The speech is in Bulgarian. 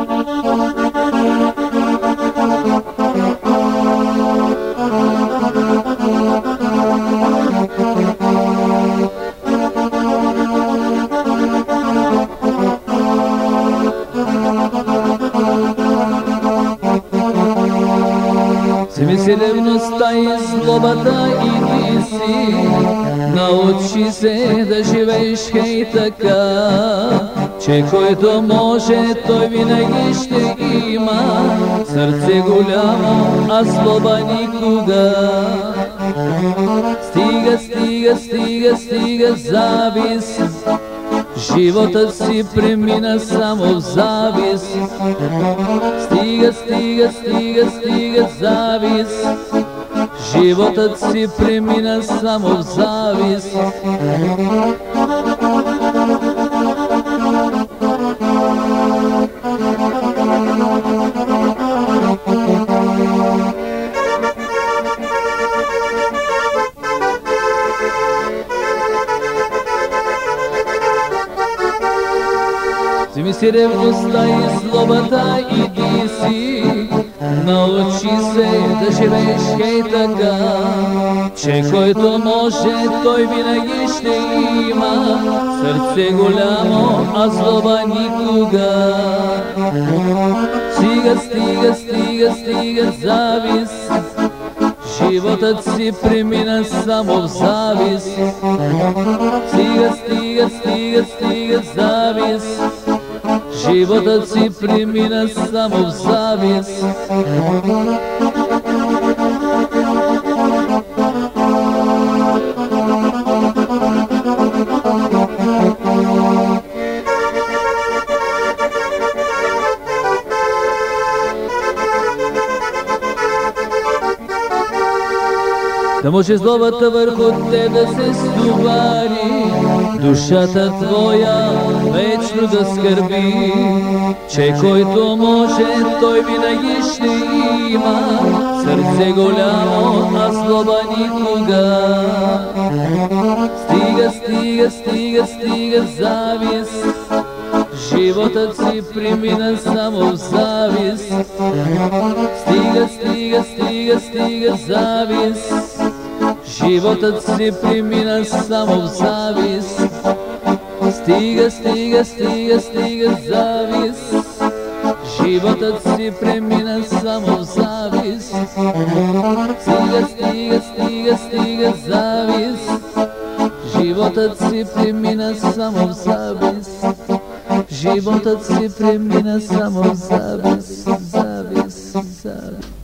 Вземи си ревността и злобата и ти си Научи се да живееш хей така Че който може, той винаги ще има. Сърце голямо, а злоба никога. Стига, стига, стига, стига завист Животът си премина само в завист Стига, стига, стига, стига завист Животът си премина само в завист Вземи си ревността и злобата и ти си Научи се да живееш хей така. Че който може той винаги ще има. Сърце голямо, а злоба никога. Стига, стига, стига, стига завист Животът си премина само в завист Стига, стига, стига, стига завист Животът си премина само в завист Да може злобата върху те да се стовари, душата твоя вечно да скърби, че който може, той винаги ще има. Сърце голямо, а злоба никога. Стига, стига, стига, стига завист, Животът си премина само в завист Стига, стига, стига, стига завист Животът си премина само в завист Стига, стига, стига, стига завист Животът си премина само в завист Стига, стига, стига, стига завист Животът си премина само в завист Život od pripremljena samo zavis, zavis, zavis.